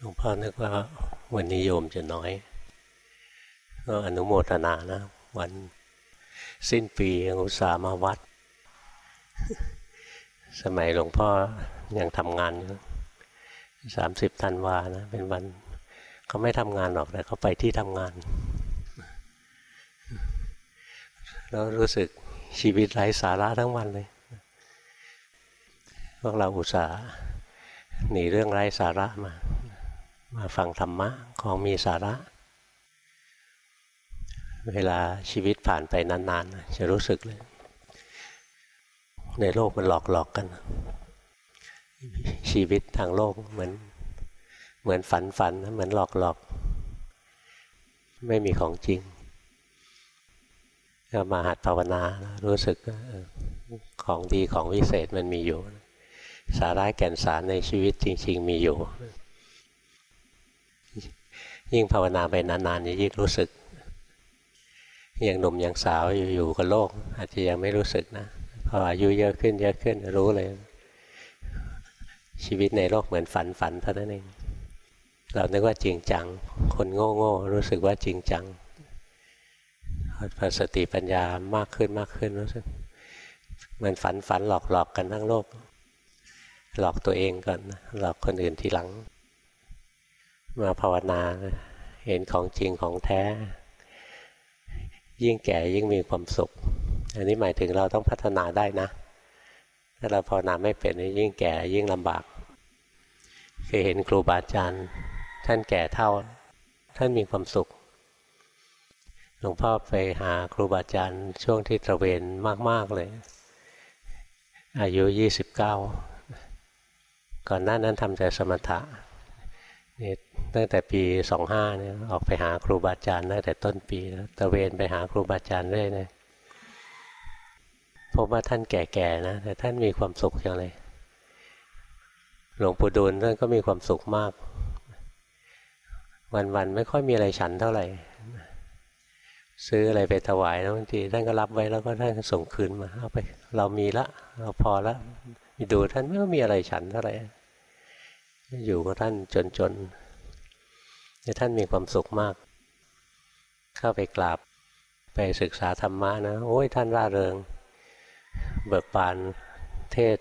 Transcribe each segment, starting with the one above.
หลวงพ่อนึกว่าวันนี้โยมจะน้อย ก็อนุโมทนานะ วันสิ้นปียังอุตส่าห์มาวัด สมัยหลวงพ่อยังทำงานอยู่สามสิบธันวานะ เป็นวันเขาไม่ทำงานหรอกแต่เขาไปที่ทำงาน แล้วรู้สึกชีวิตไร้สาระทั้งวันเลย พวกเราอุตส่าห์หนีเรื่องไร้สาระมา มาฟังธรรมะของมีสาระ เวลาชีวิตผ่านไปนานๆ จะรู้สึกเลย ในโลกมันหลอกหลอกกัน ชีวิตทางโลกเหมือนเหมือนฝันฝันเหมือนหลอกหลอกไม่มีของจริง ก็มาหัดภาวนารู้สึกของดีของวิเศษมันมีอยู่ สาระแก่นสารในชีวิตจริง ๆ มีอยู่ ยิ่งภาวนาไปนานๆยิ่งรู้สึกยังหนุ่มยังสาวอยู่กับโลก อาจจะยังไม่รู้สึกนะพออายุเยอะขึ้นเยอะขึ้นรู้เลย ชีวิตในโลกเหมือนฝันฝันเท่านั้นเองเรานึกว่าจริงจัง คนโง่โง่รู้สึกว่าจริงจังพอสติปัญญามากขึ้นมากขึ้นรู้สึกเหมือนฝันฝันหลอกหลอกกันทั้งโลก หลอกตัวเองก่อนหลอกคนอื่นทีหลัง มาภาวนาเห็นของจริงของแท้ ยิ่งแก่ยิ่งมีความสุข อันนี้หมายถึงเราต้องพัฒนาได้นะ ถ้าเราภาวนาไม่เป็นยิ่งแก่ยิ่งลำบากเคยเห็นครูบาอาจารย์ท่านแก่เท่า ท่านมีความสุขหลวงพ่อไปหาครูบาอาจารย์ช่วงที่ตระเวนมาก ๆ เลย อายุยี่สิบเก้าก่อนหน้านั้นทำแต่สมถะ ตั้งแต่ปีสองห้าเนี่ยออกไปหาครูบาอาจารย์ตั้งแต่ต้นปีตะเวนไปหาครูบาอาจารย์เรื่อยเลยพบว่าท่านแก่ๆนะแต่ท่านมีความสุขอย่างไรหลวงปู่ดูลท่านก็มีความสุขมาก วันๆไม่ค่อยมีอะไรฉันเท่าไหร่ ซื้ออะไรไปถวายแล้วบางทีท่านก็รับไว้แล้วก็ท่านก็ส่งคืนมาเอาไป เรามีละเราพอละดูท่านไม่มีอะไรฉันเท่าไหร่ อยู่กับท่านจนๆแต่ท่านมีความสุขมาก เข้าไปกราบไปศึกษาธรรมะนะ โอ้ยท่านร่าเริง เบิกบานเทศ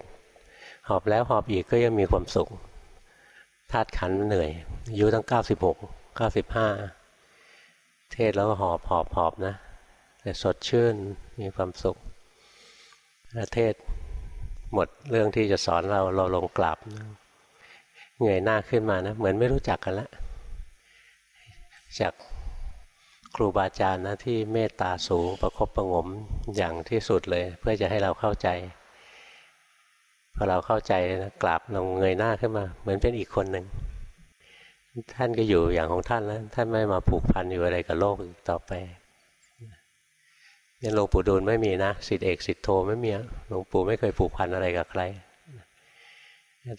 หอบแล้วหอบอีกก็ยังมีความสุขธาตุขันเหนื่อยอายุตั้งเก้าสิบหกเก้าสิบห้าเทศแล้วก็หอบหอบหอบนะ แต่สดชื่นมีความสุขเทศหมดเรื่องที่จะสอนเราเราลงกราบ เงยหน้าขึ้นมานะ เหมือนไม่รู้จักกันแล้วจากครูบาอาจารย์นะที่เมตตาสูงประคบประงมอย่างที่สุดเลย เพื่อจะให้เราเข้าใจพอเราเข้าใจนะกราบลงเงยหน้าขึ้นมา เหมือนเป็นอีกคนหนึ่งท่านก็อยู่อย่างของท่านแล้วท่านไม่มาผูกพันอยู่อะไรกับโลกอีกต่อไปเนี่ยหลวงปู่ดูลไม่มีนะสิทธิเอกสิทธิโทไม่มีหลวงปู่ไม่เคยผูกพันอะไรกับใคร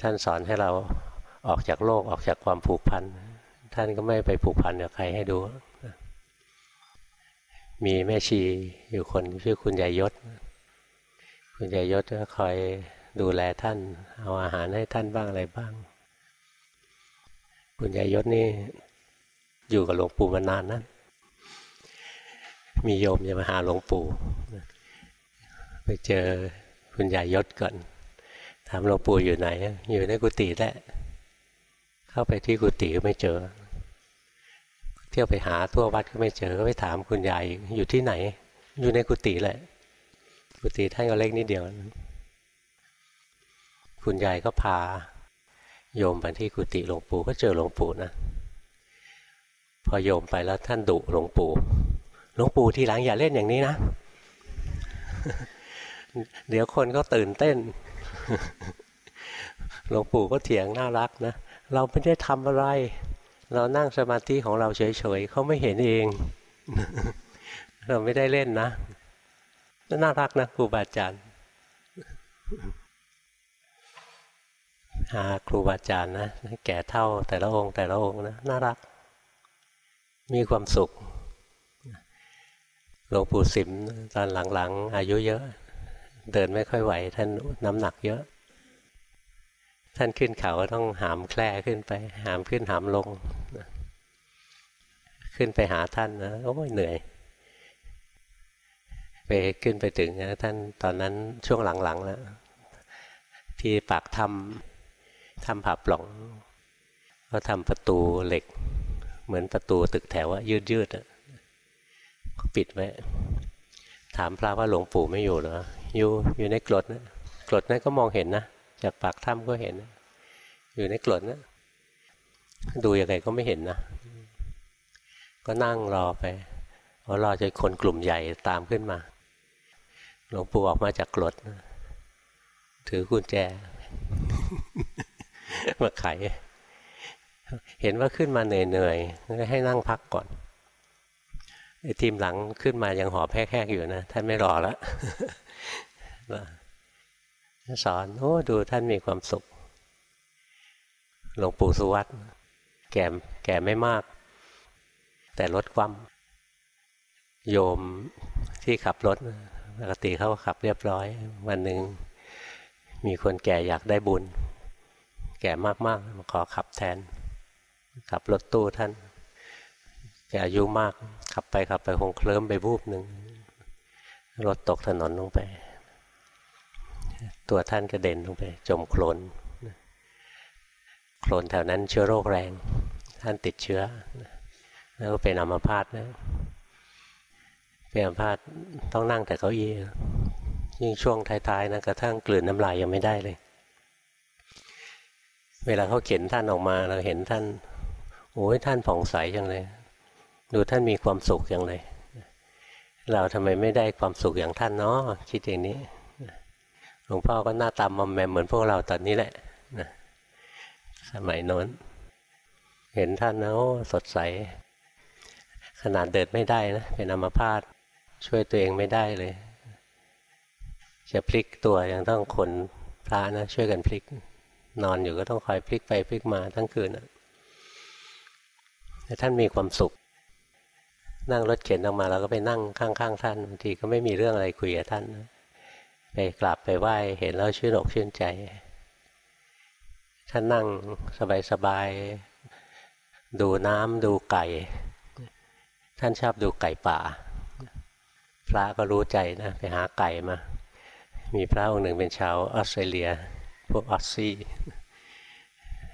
ท่านสอนให้เรา ออกจากโลกออกจากความผูกพันท่านก็ไม่ไปผูกพันกับใครให้ดู มีแม่ชีอยู่คนชื่อคุณยายยศ คุณยายยศก็คอยดูแลท่าน เอาอาหารให้ท่านบ้างอะไรบ้าง คุณยายยศนี่อยู่กับหลวงปู่มานานนะมีโยมจะมาหาหลวงปู่ไปเจอคุณยายยศก่อนถามหลวงปู่อยู่ไหน อยู่ในกุฏิแหละ เข้าไปที่กุฏิก็ไม่เจอ เที่ยวไปหาทั่ววัดก็ไม่เจอก็ไปถามคุณยายอยู่ที่ไหน อยู่ในกุฏิแหละ กุฏิท่านก็เล็กนิดเดียว คุณยายก็พา โยมไปที่กุฏิหลวงปู่ก็เจอหลวงปู่นะพอโยมไปแล้วท่านดุหลวงปู่หลวงปู่ทีหลังอย่าเล่นอย่างนี้นะ เดี๋ยวคนก็ตื่นเต้นหลวงปู่ก็เถียงน่ารักนะ เราไม่ได้ทำอะไร เรานั่งสมาธิของเราเฉยๆเขาไม่เห็นเอง เราไม่ได้เล่นนะน่ารักนะครูบาอาจารย์หาครูบาอาจารย์นะแก่เท่าแต่ละองค์แต่ละองค์นะน่ารัก มีความสุขหลวงปู่สิมตอนหลังๆ อายุเยอะ เดินไม่ค่อยไหวท่านน้ำหนักเยอะ ท่านขึ้นเขาก็ต้องหามแคร่ขึ้นไป หามขึ้นหามลง ขึ้นไปหาท่านนะโอ้ยเหนื่อย ไปขึ้นไปถึงนะท่านตอนนั้นช่วงหลังๆแล้วที่ปากถ้ำถ้ำผาปล่อง ก็ทำประตูเหล็ก เหมือนประตูตึกแถวอะยืดๆอะปิดไว้ถามพระว่าหลวงปู่ไม่อยู่เหรออยู่อยู่ในกรดนะกรดนั้นก็มองเห็นนะ จากปากถ้ำก็เห็น อยู่ในกรดนะดูยังไงก็ไม่เห็นนะ ก็นั่งรอไปรอจนคนกลุ่มใหญ่ตามขึ้นมา หลวงปู่ออกมาจากกรดนะถือกุญแจ มาไข เห็นว่าขึ้นมาเหนื่อยๆให้นั่งพักก่อนไอ้ทีมหลังขึ้นมายังหอบแหกๆอยู่นะ ท่านไม่รอแล้ว สอนโอ้ดูท่านมีความสุขหลวงปู่สุวัตแก่แก่ไม่มาก แต่ลดความโยมที่ขับรถปกติเขาขับเรียบร้อย วันหนึ่งมีคนแก่อยากได้บุญ แก่มากๆมาขอขับแทน ขับรถตู้ท่านแกอายุมากขับไปขับไปคงเคลิ้มไปวูบหนึ่งรถตกถนนลงไป ตัวท่านกระเด็นลงไป จมโคลนโคลนแถวนั้นเชื้อโรคแรง ท่านติดเชื้อ แล้วก็เป็นอัมพาตนะเป็นอัมพาตต้องนั่งแต่เก้าอี้ยิ่งช่วงท้ายๆนะกระทั่งกลืนน้ำลายยังไม่ได้เลย เวลาเขาเข็นท่านออกมาเราเห็นท่านโอ้ยท่านผ่องใสจังเลย ดูท่านมีความสุขอย่างเลยเราทำไมไม่ได้ความสุขอย่างท่านเนาะคิดอย่างนี้ หลวงพ่อก็หน้าตามมอมแมมเหมือนพวกเราตอนนี้แหละนะสมัยโน้น เห็นท่านนะโอ้สดใส ขนาดเดินไม่ได้นะ เป็นอัมพาตช่วยตัวเองไม่ได้เลย จะพลิกตัวยังต้องคนพระนะช่วยกันพลิก นอนอยู่ก็ต้องคอยพลิกไปพลิกมาทั้งคืนแต่ท่านมีความสุข นั่งรถเข็นออกมาเราก็ไปนั่งข้างๆท่านบางทีก็ไม่มีเรื่องอะไรคุยกับท่านนะ ไปกราบไปไหว้เห็นแล้วชื่นอกชื่นใจท่านนั่งสบายๆดูน้ำดูไก่ ท่านชอบดูไก่ป่า พระก็รู้ใจนะ ไปหาไก่มา มีพระองค์หนึ่งเป็นชาวออสเตรเลีย พวกออสซี่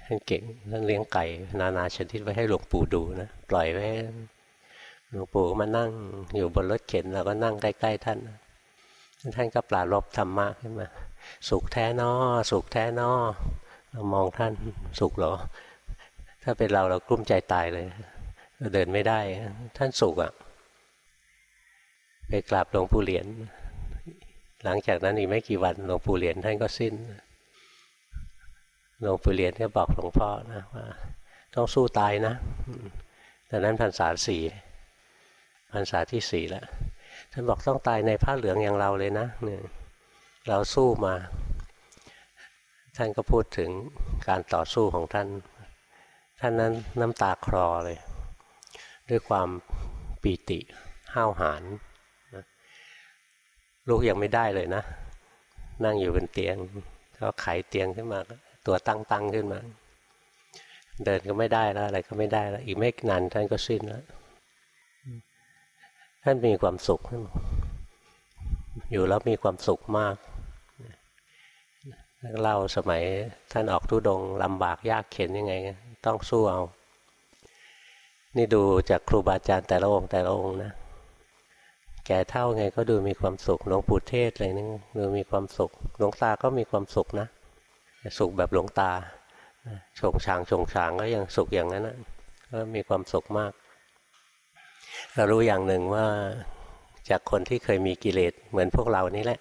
ท่านเก่งท่านเลี้ยงไก่ นานาชนิดไว้ให้หลวงปู่ดูนะ ปล่อยไว้หลวงปู่มานั่งอยู่บนรถเข็นเราก็นั่งใกล้ ๆ ท่าน ท่านก็ปลารบธรรมะขึ้นมาสุขแท้นอสุขแท้นอเรามองท่านสุขเหรอ ถ้าเป็นเราเรากลุ้มใจตายเลยเราเดินไม่ได้ ท่านสุขอะ่ะไปกราบหลวงปู่เหรียญหลังจากนั้นอีกไม่กี่วันหลวงปู่เหรียญท่านก็สิ้นหลวงปู่เหรียญก็บอกหลวงพ่อนะว่าต้องสู้ตายนะแต่นั้นพรรษาสี่พรรษาที่สี่แล้ว ท่านบอกต้องตายในผ้าเหลืองอย่างเราเลยนะเนี่ยเราสู้มา ท่านก็พูดถึงการต่อสู้ของท่าน ท่านนั้นน้ำตาคลอเลย ด้วยความปีติห้าวหาญลูกยังไม่ได้เลยนะ นั่งอยู่บนเตียง ก็ไขเตียงขึ้นมา ตัวตั้งตั้งขึ้นมา เดินก็ไม่ได้แล้วอะไรก็ไม่ได้แล้ว อีกไม่นานท่านก็สิ้นแล้ว ท่านมีความสุข อยู่แล้วมีความสุขมากเล่าสมัยท่านออกทุดงลำบากยากเข็นยังไง ต้องสู้เอา นี่ดูจากครูบาอาจารย์แต่ละองค์แต่ละองค์นะ แก่เท่าไงก็ดูมีความสุข หลวงปู่เทศอะไรนึงดูมีความสุข หลวงตาก็มีความสุขนะ สุขแบบหลวงตาชงชางชงชางก็ยังสุขอย่างนั้นนะก็มีความสุขมาก เรารู้อย่างหนึ่งว่าจากคนที่เคยมีกิเลสเหมือนพวกเรานี่แหละ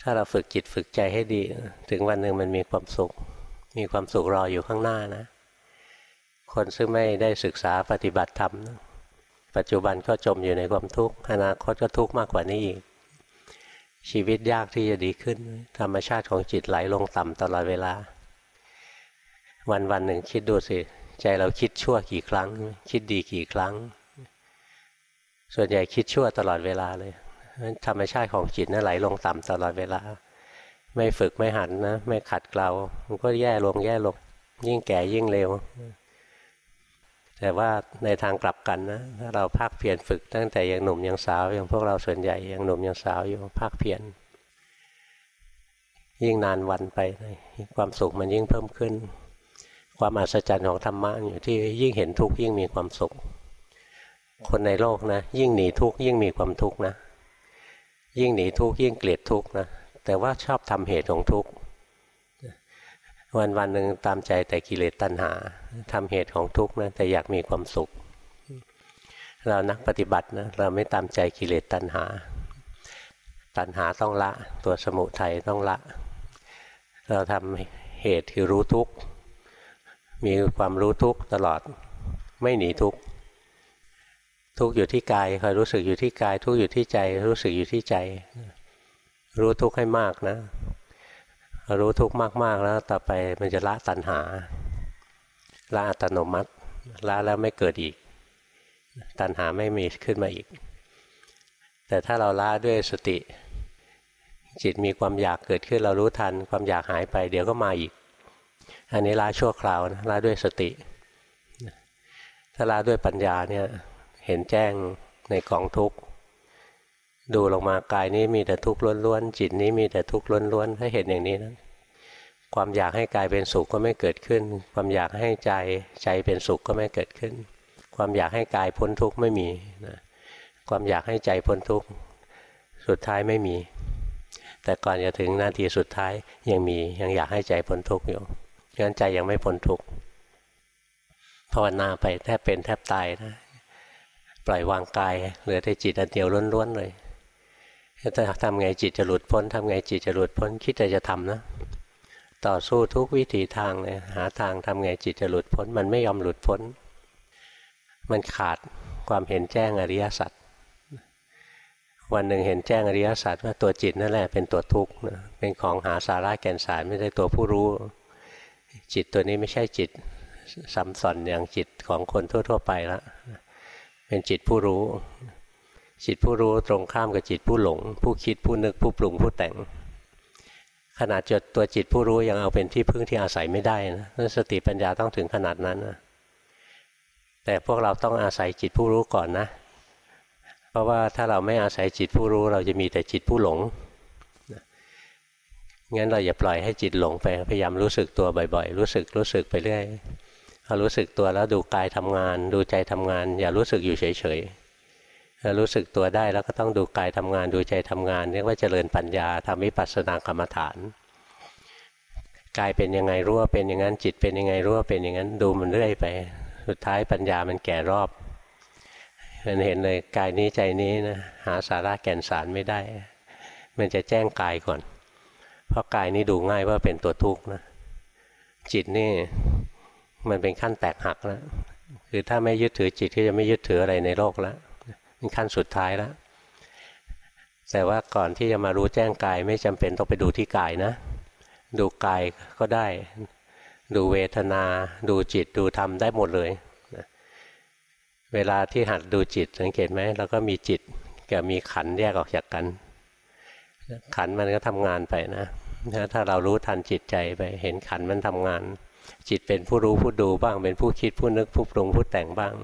ถ้าเราฝึกจิตฝึกใจให้ดี ถึงวันหนึ่งมันมีความสุข มีความสุขรออยู่ข้างหน้านะ คนซึ่งไม่ได้ศึกษาปฏิบัติธรรมนะปัจจุบันก็จมอยู่ในความทุกข์อนาคตก็ทุกข์มากกว่านี้อีก ชีวิตยากที่จะดีขึ้น ธรรมชาติของจิตไหลลงต่ำตลอดเวลา วันวันหนึ่งคิดดูสิ ใจเราคิดชั่วกี่ครั้ง คิดดีกี่ครั้ง ส่วนใหญ่คิดชั่วตลอดเวลาเลยธรรมชาติของจิตนั่นไหลลงต่ำตลอดเวลา ไม่ฝึกไม่หันนะไม่ขัดเกลามันก็แย่ลงแย่ลง ยิ่งแก่ยิ่งเร็ว แต่ว่าในทางกลับกันนะถ้าเราภาคเพียรฝึกตั้งแต่ยังหนุ่มยังสาวอย่างพวกเราส่วนใหญ่ยังหนุ่มยังสาวอยู่ภาคเพียรยิ่งนานวันไปความสุขมันยิ่งเพิ่มขึ้น ความอัศจรรย์ของธรรมะอยู่ที่ยิ่งเห็นทุกข์ยิ่งมีความสุข คนในโลกนะ ยิ่งหนีทุกข์ยิ่งมีความทุกข์นะ ยิ่งหนีทุกข์ยิ่งเกลียดทุกข์นะ แต่ว่าชอบทำเหตุของทุกข์วันวันหนึ่งตามใจแต่กิเลสตัณหาทำเหตุของทุกข์นะแต่อยากมีความสุข เรานักปฏิบัตินะเราไม่ตามใจกิเลสตัณหา ตัณหาต้องละ ตัวสมุทัยต้องละ เราทำเหตุคือรู้ทุกข์มีความรู้ทุกข์ตลอดไม่หนีทุกข์ ทุกอยู่ที่กายคอยรู้สึกอยู่ที่กาย ทุกอยู่ที่ใจ รู้สึกอยู่ที่ใจ รู้ทุกข์ให้มากนะ รู้ทุกข์มากๆแล้วต่อไปมันจะละตัณหา ละอัตโนมัติละแล้วไม่เกิดอีก ตัณหาไม่มีขึ้นมาอีก แต่ถ้าเราละด้วยสติ จิตมีความอยากเกิดขึ้นเรารู้ทัน ความอยากหายไปเดี๋ยวก็มาอีก อันนี้ละชั่วคราวนะละด้วยสติถ้าละด้วยปัญญาเนี่ย ห็นแจ้งในกองทุกข์ดูลงมากายนี้มีแต่ทุกข์ล้วนๆจิตนี้มีแต่ทุกข์ล้วนๆถ้าเห็นอย่างนี้นะความอยากให้กายเป็นสุขก็ไม่เกิดขึ้น ความอยากให้ใจใจเป็นสุขก็ไม่เกิดขึ้น ความอยากให้กายพ้นทุกข์ไม่มีนะความอยากให้ใจพ้นทุกข์สุดท้ายไม่มี แต่ก่อนจะถึงนาทีสุดท้ายยังมียังอยากให้ใจพ้นทุกข์อยู่ฉะนั้นใจยังไม่พ้นทุกข์ภาวนาไปแทบเป็นแทบตายนะ ปล่อยวางกายเหลือแต่จิตอันเดียวล้วนๆเลยจะทำไงจิตจะหลุดพ้นทำไงจิตจะหลุดพ้นคิดแต่จะทำนะ ต่อสู้ทุกวิถีทางเลยหาทางทำไงจิตจะหลุดพ้น มันไม่ยอมหลุดพ้น มันขาดความเห็นแจ้งอริยสัจวันหนึ่งเห็นแจ้งอริยสัจว่าตัวจิตนั่นแหละเป็นตัวทุกข์เป็นของหาสาระแก่นสารไม่ใช่ตัวผู้รู้ จิตตัวนี้ไม่ใช่จิตสัมสอนอย่างจิตของคนทั่ว ๆ ไปละ เป็นจิตผู้รู้ จิตผู้รู้ตรงข้ามกับจิตผู้หลง ผู้คิดผู้นึกผู้ปรุงผู้แต่ง ขนาดจดตัวจิตผู้รู้ยังเอาเป็นที่พึ่งที่อาศัยไม่ได้นะนั่นสติปัญญาต้องถึงขนาดนั้นนะแต่พวกเราต้องอาศัยจิตผู้รู้ก่อนนะ เพราะว่าถ้าเราไม่อาศัยจิตผู้รู้เราจะมีแต่จิตผู้หลงงั้นเราอย่าปล่อยให้จิตหลงไปพยายามรู้สึกตัวบ่อยๆ รู้สึกรู้สึกไปเรื่อย อรู้สึกตัวแล้วดูกายทำงาน ดูใจทำงาน อย่ารู้สึกอยู่เฉยๆรู้สึกตัวได้แล้วก็ต้องดูกายทำงาน ดูใจทำงานเรียกว่าเจริญปัญญาทำวิปัสสนากรรมฐานกายเป็นยังไงรู้ว่าเป็นอย่างนั้นจิตเป็นยังไงรู้ว่าเป็นอย่างนั้นดูมันเรื่อยไป สุดท้ายปัญญามันแก่รอบมันเห็นเลยกายนี้ใจนี้นะหาสาระแก่นสารไม่ได้ มันจะแจ้งกายก่อน เพราะกายนี้ดูง่ายว่าเป็นตัวทุกข์นะจิตนี่ มันเป็นขั้นแตกหักแล้ว คือถ้าไม่ยึดถือจิตก็จะไม่ยึดถืออะไรในโลกแล้วเป็นขั้นสุดท้ายแล้วแต่ว่าก่อนที่จะมารู้แจ้งกายไม่จำเป็นต้องไปดูที่กายนะ ดูกายก็ได้ ดูเวทนา ดูจิตดูธรรมได้หมดเลยเวลาที่หัดดูจิตสังเกตไหมเราก็มีจิตกับมีขันแยกออกจากกัน ขันมันก็ทำงานไปนะถ้าเรารู้ทันจิตใจไป เห็นขันมันทำงาน จิตเป็นผู้รู้ผู้ดูบ้าง เป็นผู้คิดผู้นึกผู้ปรุงผู้แต่งบ้าง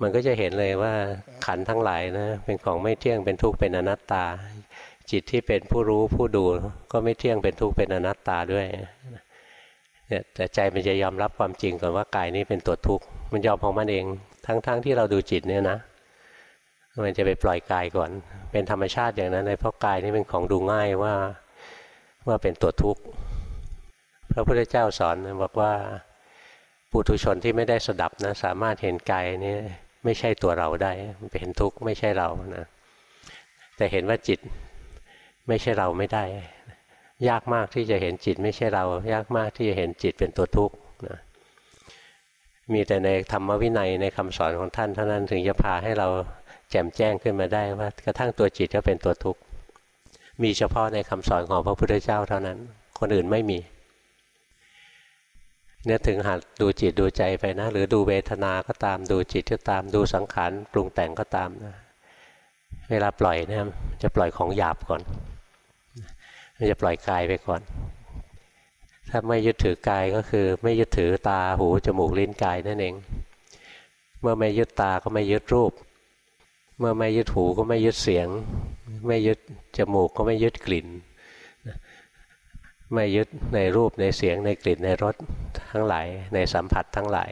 มันก็จะเห็นเลยว่าขันทั้งหลายนะเป็นของไม่เที่ยงเป็นทุกข์เป็นอนัตตา จิตที่เป็นผู้รู้ผู้ดู ก็ไม่เที่ยงเป็นทุกข์เป็นอนัตตาด้วยเนี่ยแต่ใจมันจะยอมรับความจริงก่อนว่ากายนี้เป็นตัวทุกข์มันยอมของมันเอง ทั้งๆทที่เราดูจิตเนี่ยนะมันจะไปปล่อยกายก่อน เป็นธรรมชาติอย่างนั้นเลยเพราะกายนี่เป็นของดูง่ายว่าว่าเป็นตัวทุกข์ พระพุทธเจ้าสอนบอกว่าปุถุชนที่ไม่ได้สดับนะสามารถเห็นกายนี้ไม่ใช่ตัวเราได้เป็นทุกข์ไม่ใช่เรานะแต่เห็นว่าจิตไม่ใช่เราไม่ได้ ยากมากที่จะเห็นจิตไม่ใช่เรา ยากมากที่จะเห็นจิตเป็นตัวทุกข์นะมีแต่ในธรรมวินัยในคำสอนของท่านเท่านั้นถึงจะพาให้เราแจ่มแจ้งขึ้นมาได้ว่ากระทั่งตัวจิตก็เป็นตัวทุกข์มีเฉพาะในคำสอนของพระพุทธเจ้าเท่านั้น คนอื่นไม่มี เนี่ยถึงหัดดูจิตดูใจไปนะ หรือดูเวทนาก็ตามดูจิตก็ตามดูสังขารปรุงแต่งก็ตามนะเวลาปล่อยเนี่ยจะปล่อยของหยาบก่อนมันจะปล่อยกายไปก่อน ถ้าไม่ยึดถือกายก็คือไม่ยึดถือตาหูจมูกลิ้นกายนั่นเอง เมื่อไม่ยึดตาก็ไม่ยึดรูป เมื่อไม่ยึดหูก็ไม่ยึดเสียง ไม่ยึดจมูกก็ไม่ยึดกลิ่น ไม่ยึดในรูปในเสียงในกลิ่นในรส ทั้งหลายในสัมผัสทั้งหลาย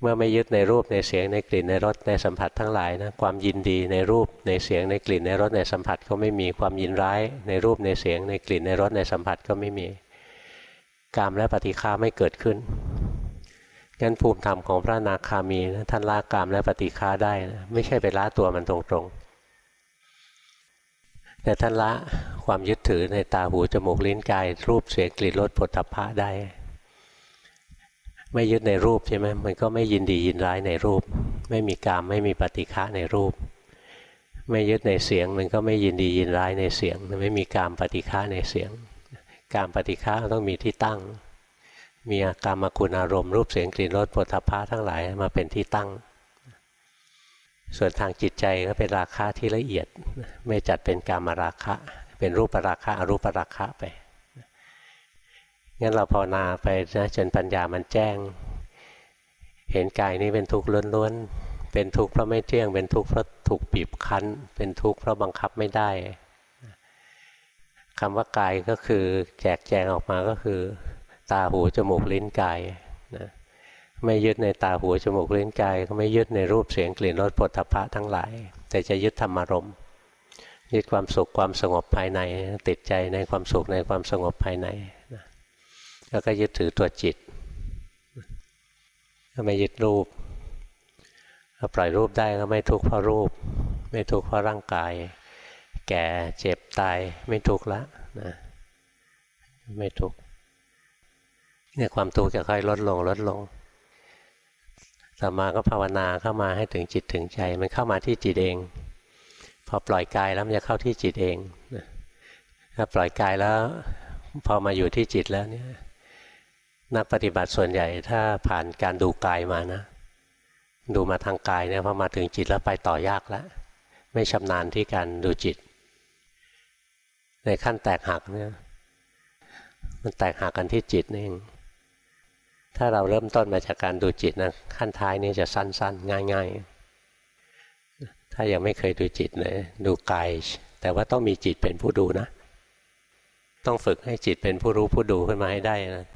เมื่อไม่ยึดในรูปในเสียงในกลิ่นในรสในสัมผัสทั้งหลายนะความยินดีในรูปในเสียงในกลิ่นในรสในสัมผัสก็ไม่มีความยินร้ายในรูปในเสียงในกลิ่นในรสในสัมผัสก็ไม่มีกามและปฏิฆาไม่เกิดขึ้นงั้นภูมิธรรมของพระนาคามีนะท่านละกามและปฏิฆาได้นะไม่ใช่ไปละตัวมันตรงๆ แต่ท่านละความยึดถือในตาหูจมูกลิ้นกายรูปเสียงกลิ่นรสผลตภะได้ ไม่ยึดในรูปใช่ไหมมันก็ไม่ยินดียินร้ายในรูป ไม่มีกามไม่มีปฏิฆะในรูป ไม่ยึดในเสียงมันก็ไม่ยินดียินร้ายในเสียงไม่มีกามปฏิฆะในเสียง กามปฏิฆะต้องมีที่ตั้ง มีอาการมคุณอารมณ์รูปเสียงกลิ่นรสผลทพะทั้งหลายมาเป็นที่ตั้ง ส่วนทางจิตใจก็เป็นราคะที่ละเอียด ไม่จัดเป็นกามราคะ เป็นรูปราคะอรูปราคะไปงั้นเราภาวนาไปนะจนปัญญามันแจ้ง เห็นกายนี้เป็นทุกข์ล้วนๆเป็นทุกข์เพราะไม่เที่ยง เป็นทุกข์เพราะถูกบีบคั้น เป็นทุกข์เพราะบังคับไม่ได้คำว่ากายก็คือแจกแจงออกมาก็คือ ตาหูจมูกลิ้นกาย ไม่ยึดในตาหูจมูกลิ้นกาย ก็ไม่ยึดในรูปเสียงกลิ่นรสผลทพะทั้งหลาย แต่จะยึดธรรมารมยึดความสุขความสงบภายใน ติดใจในความสุขในความสงบภายในนะแล้วก็ยึดถือตัวจิตก็ไม่ยึดรูปก็ปล่อยรูปได้ก็ไม่ทุกข์เพราะรูป ไม่ทุกข์เพราะร่างกาย แก่เจ็บตายไม่ทุกข์ละนะไม่ทุกข์เนี่ยความทุกข์จะค่อยลดลงลดลง ต่อมาก็ภาวนาเข้ามาให้ถึงจิตถึงใจ มันเข้ามาที่จิตเอง พอปล่อยกายแล้วมันจะเข้าที่จิตเองถ้าปล่อยกายแล้วพอมาอยู่ที่จิตแล้วเนี่ยนักปฏิบัติส่วนใหญ่ถ้าผ่านการดูกายมานะ ดูมาทางกายเนี่ยพอมาถึงจิตแล้วไปต่อยากแล้วไม่ชำนาญที่การดูจิต ในขั้นแตกหักเนี่ยมันแตกหักกันที่จิตนี่เอง ถ้าเราเริ่มต้นมาจากการดูจิตนะขั้นท้ายนี่จะสั้น ๆ ง่าย ๆ ถ้ายังไม่เคยดูจิตเลยดูกายแต่ว่าต้องมีจิตเป็นผู้ดูนะ ต้องฝึกให้จิตเป็นผู้รู้ผู้ดูขึ้นมาให้ได้นะ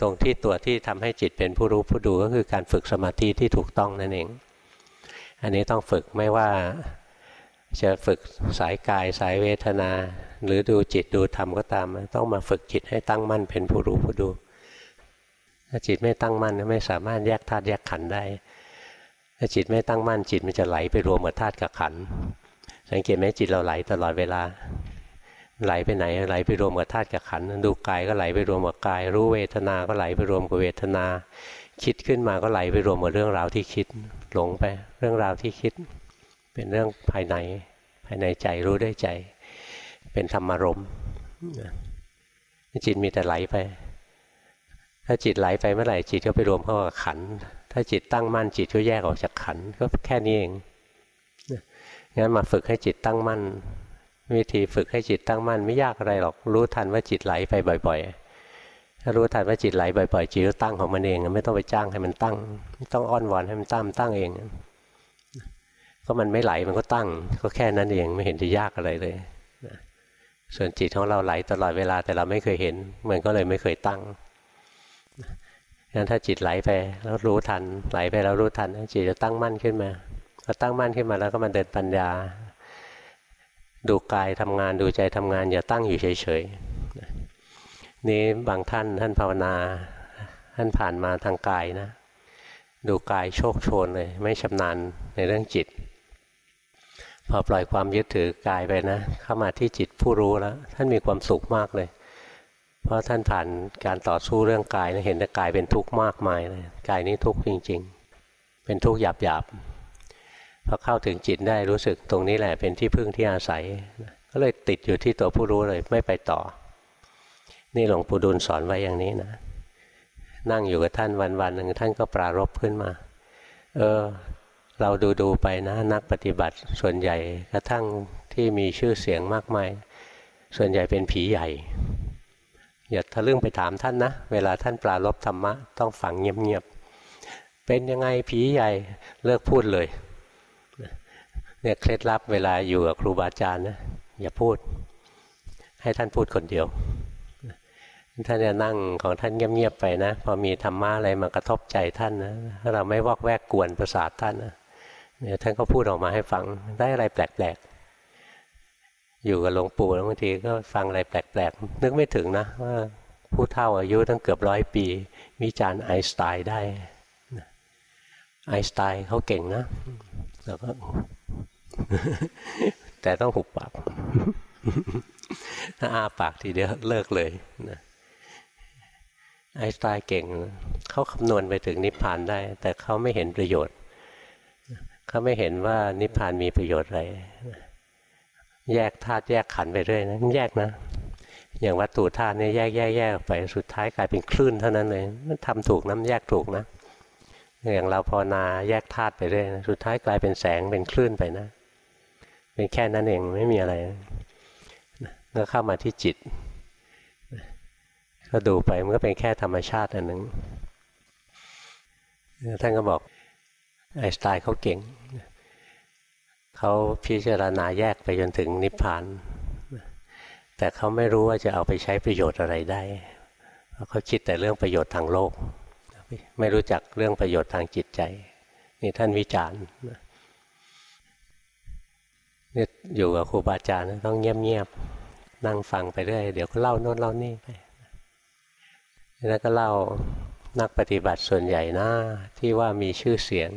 ตรงที่ตัวที่ทำให้จิตเป็นผู้รู้ผู้ดูก็คือการฝึกสมาธิที่ถูกต้องนั่นเอง อันนี้ต้องฝึกไม่ว่าจะฝึกสายกายสายเวทนา หรือดูจิตดูธรรมก็ตาม ต้องมาฝึกจิตให้ตั้งมั่นเป็นผู้รู้ผู้ดู ถ้าจิตไม่ตั้งมั่นไม่สามารถแยกธาตุแยกขันธ์ได้ถ้าจิตไม่ตั้งมั่นจิตมันจะไหลไปรวมกับธาตุกับขันธ์สังเกตไหมจิตเราไหลตลอดเวลา ไหลไปไหนไหลไปรวมกับธาตุกับขันธ์ดูกายก็ไหลไปรวมกับกาย รู้เวทนาก็ไหลไปรวมกับเวทนา คิดขึ้นมาก็ไหลไปรวมกับเรื่องราวที่คิด หลงไปเรื่องราวที่คิด เป็นเรื่องภายในภายในใจรู้ได้ใจ เป็นธรรมารมณ์จิตมีแต่ไหลไป ถ้าจิตไหลไปเมื่อไหร่จิตก็ไปรวมเข้ากับขัน ถ้าจิตตั้งมั่นจิตก็แยกออกจากขันก็แค่นี้เอง งั้นมาฝึกให้จิตตั้งมั่น วิธีฝึกให้จิตตั้งมั่นไม่ยากอะไรหรอก รู้ทันว่าจิตไหลไปบ่อย ๆ ถ้ารู้ทันว่าจิตไหลบ่อยๆจิตก็ตั้งของมันเอง ไม่ต้องไปจ้างให้มันตั้ง ไม่ต้องอ้อนวอนให้มันตั้งตั้งเอง ก็มันไม่ไหลมันก็ตั้ง ก็แค่นั้นเองไม่เห็นจะยากอะไรเลยส่วนจิตของเราไหลตลอดเวลาแต่เราไม่เคยเห็น มันก็เลยไม่เคยตั้ง งั้นถ้าจิตไหลไปแล้วรู้ทัน ไหลไปแล้วรู้ทันจิตจะตั้งมั่นขึ้นมาพอตั้งมั่นขึ้นมาแล้วก็มาเดินปัญญา ดูกายทำงานดูใจทำงาน อย่าตั้งอยู่เฉยๆนี่บางท่านท่านภาวนา ท่านผ่านมาทางกายนะ ดูกายโชคโชนเลย ไม่ชำนาญในเรื่องจิต พอปล่อยความยึดถือกายไปนะ เข้ามาที่จิตผู้รู้แล้ว ท่านมีความสุขมากเลย เพราะท่านผ่านการต่อสู้เรื่องกายนะเห็นแต่กายเป็นทุกข์มากมายเลยกายนี้ทุกข์จริง ๆ เป็นทุกข์หยาบๆพอเข้าถึงจิตได้รู้สึกตรงนี้แหละเป็นที่พึ่งที่อาศัย ก็เลยติดอยู่ที่ตัวผู้รู้เลยไม่ไปต่อ นี่หลวงปู่ดูลสอนไว้อย่างนี้นะ นั่งอยู่กับท่านวันวันหนึ่งท่านก็ปรารบขึ้นมา เออเราดูดูไปนะนักปฏิบัติส่วนใหญ่กระทั่งที่มีชื่อเสียงมากมาย ส่วนใหญ่เป็นผีใหญ่ อย่าทะลึ่งไปถามท่านนะ เวลาท่านปลารบธรรมะ ต้องฝังเงียบๆ เป็นยังไงผีใหญ่เลิกพูดเลย เนี่ยเคล็ดลับเวลาอยู่กับครูบาอาจารย์นะอย่าพูด ให้ท่านพูดคนเดียว ท่านจะนั่งของท่านเงียบๆไปนะ พอมีธรรมะอะไรมากระทบใจท่านนะถ้าเราไม่วอกแวกกวนประสาทท่านนะเนี่ยท่านก็พูดออกมาให้ฟังได้อะไรแปลกๆ อยู่กับหลวงปู่แล้วบางทีก็ฟังอะไรแปลกๆ นึกไม่ถึงนะว่าผู้เฒ่าอายุตั้งเกือบร้อยปี วิจารณ์ไอน์สไตน์ได้ไอน์สไตน์เขาเก่งนะแล้วก็แต่ต้องหุบปากถ้าอาปากทีเดียวเลิกเลยนะไอน์สไตน์เก่ง เขาคำนวณไปถึงนิพพานได้ แต่เขาไม่เห็นประโยชน์ เขาไม่เห็นว่านิพพานมีประโยชน์อะไร แยกธาตุแยกขันไปเรื่อยนะแยกนะ อย่างวัตถุธาตุเนี่ยแยกแยกแยกไปสุดท้ายกลายเป็นคลื่นเท่านั้นเลยมันทำถูกน้ำแยกถูกนะอย่างเราภาวนาแยกธาตุไปเรื่อยนะสุดท้ายกลายเป็นแสงเป็นคลื่นไปนะเป็นแค่นั้นเองไม่มีอะไรแล้วเข้ามาที่จิตก็ดูไปมันก็เป็นแค่ธรรมชาติอันหนึ่งท่านก็บอกไอสไตน์เขาเก่ง เขาพิจารณาแยกไปจนถึงนิพพาน แต่เขาไม่รู้ว่าจะเอาไปใช้ประโยชน์อะไรได้เขาคิดแต่เรื่องประโยชน์ทางโลก ไม่รู้จักเรื่องประโยชน์ทางจิตใจ นี่ท่านวิจารณ์นี่อยู่กับครูบาอาจารย์ต้องเงียบๆนั่งฟังไปเรื่อยเดี๋ยวก็เล่าโน้นเล่านี่ไปแล้วก็เล่านักปฏิบัติส่วนใหญ่นะที่ว่ามีชื่อเสียง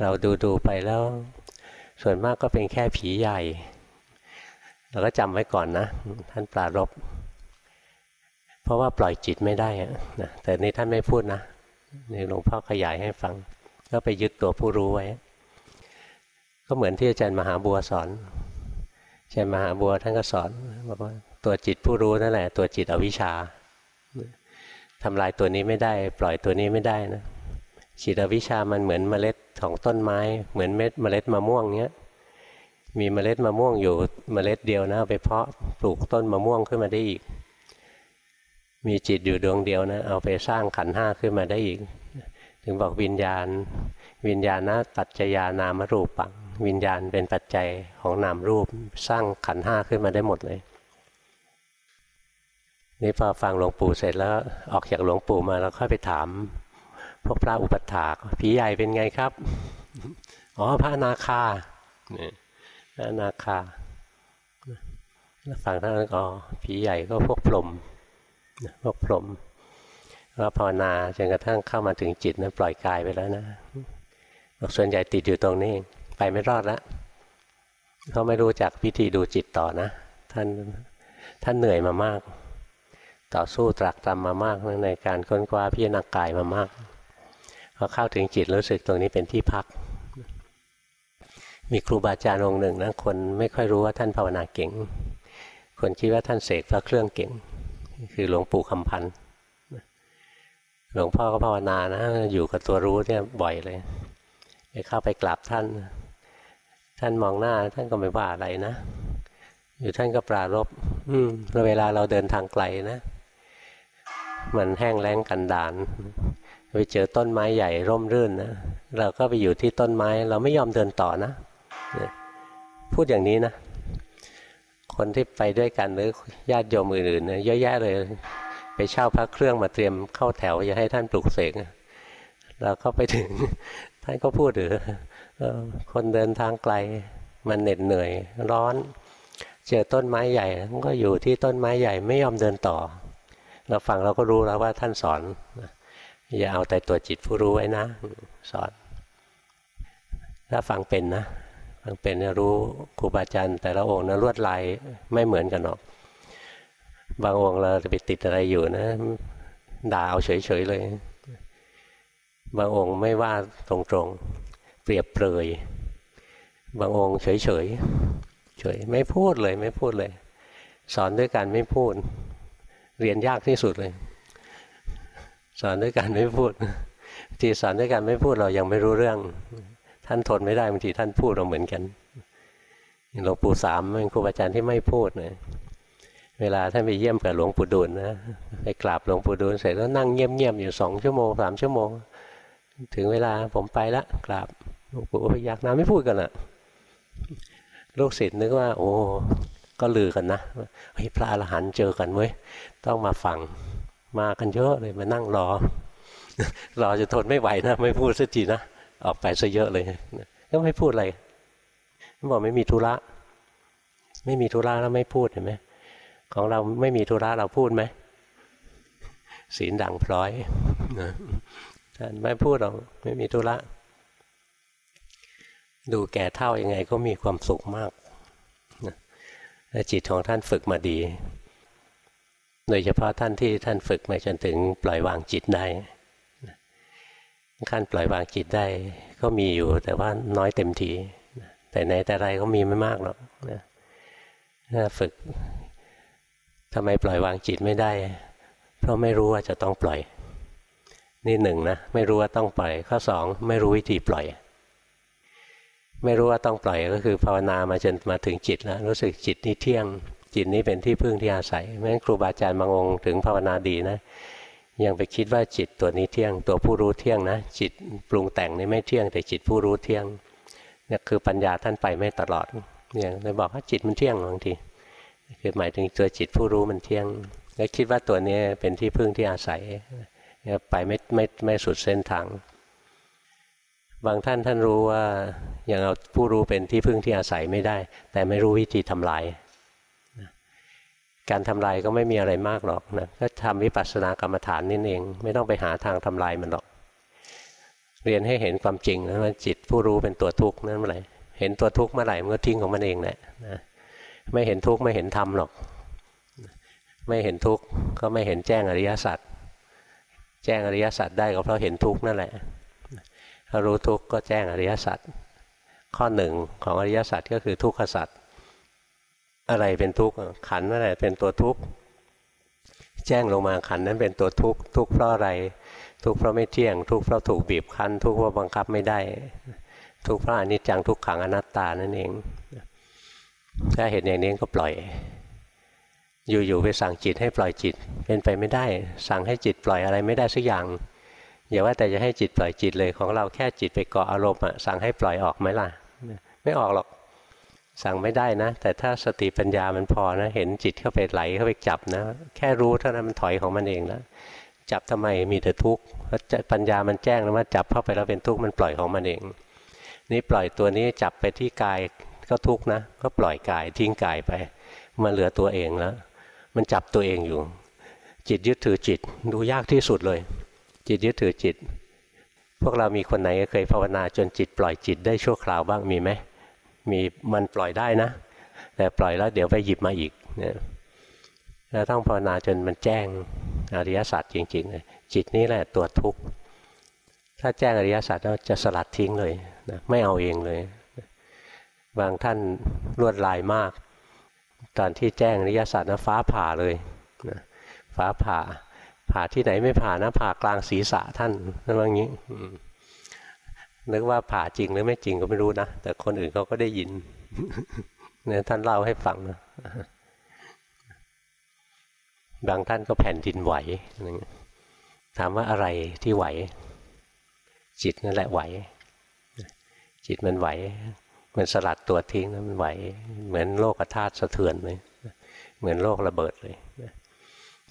เราดูดูไปแล้ว ส่วนมากก็เป็นแค่ผีใหญ่เราก็จำไว้ก่อนนะ ท่านปรารบเพราะว่าปล่อยจิตไม่ได้นะแต่นี่ท่านไม่พูดนะนี่หลวงพ่อขยายให้ฟัง ก็ไปยึดตัวผู้รู้ไว้ ก็เหมือนที่อาจารย์มหาบัวสอนอาจารย์มหาบัวท่านก็สอนบอกว่าตัวจิตผู้รู้นั่นแหละ ตัวจิตอวิชชาทำลายตัวนี้ไม่ได้ ปล่อยตัวนี้ไม่ได้นะ จิตวิชามันเหมือนเมล็ดของต้นไม้ เหมือนเม็ดเมล็ดมะม่วงเนี้ยมีเมล็ดมะม่วงอยู่เมล็ดเดียวนะไปเพาะปลูกต้นมะม่วงขึ้นมาได้อีก มีจิตอยู่ดวงเดียวนะเอาไปสร้างขันห้าขึ้นมาได้อีก ถึงบอกวิญญาณ วิญญาณนะปัจจยานามรูปังวิญญาณเป็นปัจจัยของนามรูปสร้างขันห้าขึ้นมาได้หมดเลยนี่พอฟังหลวงปู่เสร็จแล้วออกจากหลวงปู่มาแล้วค่อยไปถาม พวกพระอุปัฏฐากผีใหญ่เป็นไงครับ อ๋อพระนาคาเนี่ยพระนาคาฟังท่านก็ผีใหญ่ก็พวกพรหมพวกพรหมก็ภาวนาจนกระทั่งเข้ามาถึงจิตนะปล่อยกายไปแล้วนะส่วนใหญ่ติดอยู่ตรงนี้ ไปไม่รอดแล้วเขาไม่รู้จักพิธีดูจิตต่อนะ ท่านท่านเหนื่อยมามาก ต่อสู้ตรักตรำมามากในการค้นคว้าพิจารณากายมามาก พอเข้าถึงจิตรู้สึกตรงนี้เป็นที่พัก มีครูบาอาจารย์องค์หนึ่งนะคนไม่ค่อยรู้ว่าท่านภาวนาเก่ง คนคิดว่าท่านเสกพระเครื่องเก่ง คือหลวงปู่คำพันธ์หลวงพ่อก็ภาวนานะ อยู่กับตัวรู้เนี่ยบ่อยเลยไปเข้าไปกราบท่าน ท่านมองหน้าท่านก็ไม่ว่าอะไรนะ อยู่ท่านก็ปรารบอืมเวลาเราเดินทางไกลนะ มันแห้งแล้งกันดาน ไปเจอต้นไม้ใหญ่ร่มรื่นนะเราก็ไปอยู่ที่ต้นไม้ เราไม่ยอมเดินต่อนะ พูดอย่างนี้นะ คนที่ไปด้วยกันหรือญาติโยมอื่นๆนะเยอะแยะเลย ไปเช่าพระเครื่องมาเตรียมเข้าแถวจะให้ท่านปลุกเสกเราเข้าไปถึงท่านก็พูดหรือคนเดินทางไกลมันเหน็ดเหนื่อยร้อน เจอต้นไม้ใหญ่ก็อยู่ที่ต้นไม้ใหญ่ไม่ยอมเดินต่อ เราฟังเราก็รู้แล้วว่าท่านสอน อย่าเอาแต่ตัวจิตผู้รู้ไว้นะ สอน ถ้าฟังเป็นนะฟังเป็นรู้ครูบาอาจารย์แต่ละองค์นะลวดลายไม่เหมือนกันหรอก บางองค์เราจะไปติดอะไรอยู่นะ ด่าเอาเฉยๆเลย บางองค์ไม่ว่าตรงๆ เปรียบเปรยบางองค์เฉยๆเฉยไม่พูดเลยไม่พูดเลย สอนด้วยการไม่พูด เรียนยากที่สุดเลย สอนด้วยการไม่พูดทีสอนด้วยการไม่พูดเรายังไม่รู้เรื่อง ท่านทนไม่ได้บางทีท่านพูดเราเหมือนกันหลวงปู่สามเป็นครูบาอาจารย์ที่ไม่พูดเลยเวลาท่านไปเยี่ยมกับหลวงปู่ดูลนะไปกราบหลวงปู่ดูลเสร็จแล้วนั่งเงียบๆอยู่สองชั่วโมงสามชั่วโมง ถึงเวลาผมไปละกราบหลวงปู่พยักน้าไม่พูดกันอะลูกศิษย์นึกว่า โอ้ก็ลือกันนะเฮ้ยพระอรหันต์เจอกันเว้ยต้องมาฟัง มากันเยอะเลยมานั่งรอ รอจะทนไม่ไหวนะ ไม่พูดสักทีนะ ออกไปซะเยอะเลย ก็ไม่พูดอะไรบอกไม่มีธุระ ไม่มีธุระแล้วไม่พูดเห็นไหมของเราไม่มีธุระเราพูดไหมศีลดังพร้อยท่านไม่พูดหรอกไม่มีธุระ ดูแก่เท่ายังไงก็มีความสุขมากและจิตของท่านฝึกมาดี โดยเฉพาะท่านที่ท่านฝึกมาจนถึงปล่อยวางจิตได้ขั้นปล่อยวางจิตได้ก็มีอยู่แต่ว่าน้อยเต็มทีแต่ในแต่ไรก็มีไม่มากหรอกถ้าฝึกทำไมปล่อยวางจิตไม่ได้ เพราะไม่รู้ว่าจะต้องปล่อย นี่หนึ่งนะไม่รู้ว่าต้องปล่อย ข้อสองไม่รู้วิธีปล่อย ไม่รู้ว่าต้องปล่อยก็คือภาวนามาจนมาถึงจิตแล้วรู้สึกจิตนี้เที่ยง จิตนี้เป็นที่พึ่งที่อาศัยแม้ครูบาอาจารย์บางองค์ถึงภาวนาดีนะยังไปคิดว่าจิตตัวนี้เที่ยง ตัวผู้รู้เที่ยงนะจิตปรุงแต่งนี่ไม่เที่ยง แต่จิตผู้รู้เที่ยงนี่คือปัญญาท่านไปไม่ตลอดเนี่ยเลยบอกว่าจิตมันเที่ยงบางทีคือหมายถึงตัวจิตผู้รู้มันเที่ยง แล้วคิดว่าตัวนี้เป็นที่พึ่งที่อาศัยไปไม่ไม่ไม่สุดเส้นทางบางท่านท่านรู้ว่ายังเอาผู้รู้เป็นที่พึ่งที่อาศัยไม่ได้ แต่ไม่รู้วิธีทำลาย การทำลายก็ไม่มีอะไรมากหรอกนะก็ทำวิปัสสนากรรมฐานนี่เอง ไม่ต้องไปหาทางทำลายมันหรอก เรียนให้เห็นความจริงนะว่าจิตผู้รู้เป็นตัวทุกข์นั่นเมื่อไหร่เห็นตัวทุกข์เมื่อไหร่มันก็ทิ้งของมันเองแหละนะไม่เห็นทุกข์ไม่เห็นธรรมหรอก ไม่เห็นทุกข์ก็ไม่เห็นแจ้งอริยสัจแจ้งอริยสัจได้ก็เพราะเห็นทุกข์นั่นแหละถ้ารู้ทุกข์ก็แจ้งอริยสัจข้อหนึ่งของอริยสัจก็คือทุกขสัจ อะไรเป็นทุกข์ขันอะไรเป็นตัวทุกข์แจ้งลงมาขันนั้นเป็นตัวทุกข์ทุกข์เพราะอะไร ทุกข์เพราะไม่เที่ยง ทุกข์เพราะถูกบีบคั้น ทุกข์เพราะบังคับไม่ได้ ทุกข์เพราะอนิจจังทุกขังอนัตตานั่นเองถ้าเห็นอย่างนี้ก็ปล่อย อยู่ๆไปสั่งจิตให้ปล่อยจิตเป็นไปไม่ได้ สั่งให้จิตปล่อยอะไรไม่ได้สักอย่างอย่าว่าแต่จะให้จิตปล่อยจิตเลยของเราแค่จิตไปเกาะอารมณ์อะสั่งให้ปล่อยออกไหมล่ะ ไม่ออกหรอก สั่งไม่ได้นะ แต่ถ้าสติปัญญามันพอนะ เห็นจิตเข้าไปไหลเข้าไปจับนะ แค่รู้เท่านั้นมันถอยของมันเองแล้วจับทำไมมีแต่ทุกข์ปัญญามันแจ้งแล้วว่าจับเข้าไปแล้วเป็นทุกข์มันปล่อยของมันเอง นี่ปล่อยตัวนี้จับไปที่กายก็ทุกข์นะ ก็ปล่อยกายทิ้งกายไปมาเหลือตัวเองแล้ว มันจับตัวเองอยู่ จิตยึดถือจิตดูยากที่สุดเลย จิตยึดถือจิต พวกเรามีคนไหนเคยภาวนาจนจิตปล่อยจิตได้ชั่วคราวบ้างมีไหม มีมันปล่อยได้นะ แต่ปล่อยแล้วเดี๋ยวไปหยิบมาอีกเนี่ยเราต้องภาวนาจนมันแจ้งอริยสัจจริงๆเลยจิตนี้แหละตัวทุกข์ถ้าแจ้งอริยสัจแล้วจะสลัดทิ้งเลยนะไม่เอาเองเลย บางท่านลวดลายมาก ตอนที่แจ้งนิยสัตว์นะฟ้าผ่าเลยนะฟ้าผ่าผ่าที่ไหนไม่ผ่านะผ่ากลางศีรษะท่านนั่นว่างี้ นึกว่าผ่าจริงหรือไม่จริงก็ไม่รู้นะ แต่คนอื่นเขาก็ได้ยินเนี่ยท่านเล่าให้ฟังนะบางท่านก็แผ่นดินไหว ถามว่าอะไรที่ไหว จิตนั่นแหละไหว จิตมันไหว มันสลัดตัวทิ้งแล้วมันไหว เหมือนโลกธาตุสะเทือนเลยเหมือนโลกระเบิดเลย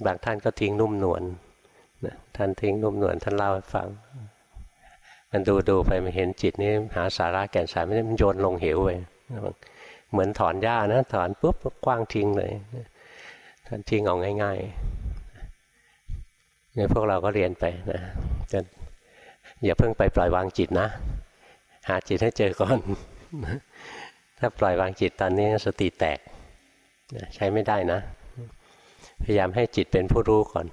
บางท่านก็ทิ้งนุ่มนวลท่านทิ้งนุ่มนวลท่านเล่าให้ฟัง มันดูดูไปมันเห็นจิตนี่หาสาระแก่นสารไม่ได้มันโยนลงเหวไปเหมือนถอนหญ้านะถอนปุ๊บกว้างทิ้งเลยท่านทิ้งเอาง่ายๆเนี่ยพวกเราก็เรียนไปนะจะอย่าเพิ่งไปปล่อยวางจิตนะ หาจิตให้เจอก่อน ถ้าปล่อยวางจิตตอนนี้สติแตกใช้ไม่ได้นะ พยายามให้จิตเป็นผู้รู้ก่อน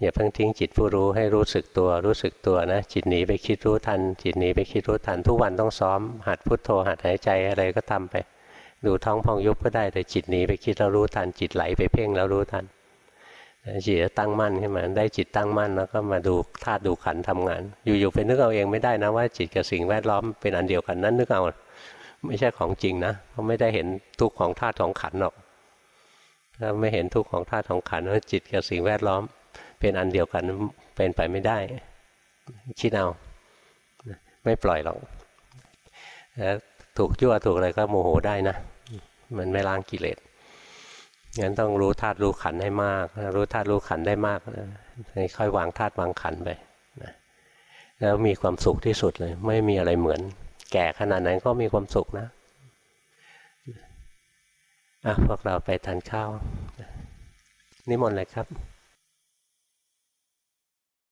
อย่าเพิ่งทิ้งจิตผู้รู้ให้รู้สึกตัวรู้สึกตัวนะ จิตหนีไปคิดรู้ทัน จิตหนีไปคิดรู้ทัน ทุกวันต้องซ้อม หัดพุดโทโธหัดหายใจอะไรก็ทำไป ดูท้องพองยุบก็ได้แต่จิตหนีไปคิดเรารู้ทัน จิตไหลไปเพ่งเรารู้ทันจิตตั้งมั่นขึ้นมาได้จิตตั้งมั่นแล้วก็มาดูธาตุดูขันทำงาน อยู่ๆไปนึกเอาเองไม่ได้นะว่าจิตกับสิ่งแวดล้อมเป็นอันเดียวกันนั้นนึกเอาไม่ใช่ของจริงนะเพราะไม่ได้เห็นทุกของธาตุของขันหรอกถ้าไม่เห็นทุกข์ของธาตุของขันธ์ว่าจิตกับสิ่งแวดล้อม เป็นอันเดียวกันเป็นไปไม่ได้ คิดเอาไม่ปล่อยหรอกแล้วถูกยั่วถูกอะไรก็โมโหได้นะ มันไม่ล้างกิเลสงั้นต้องรู้ธาตุรู้ขันให้มาก รู้ธาตุรู้ขันได้มากค่อยวางธาตุวางขันไปนะแล้วมีความสุขที่สุดเลย ไม่มีอะไรเหมือน แก่ขนาดไหนก็มีความสุขนะอะพวกเราไปทานข้าวนิมนต์เลยครับ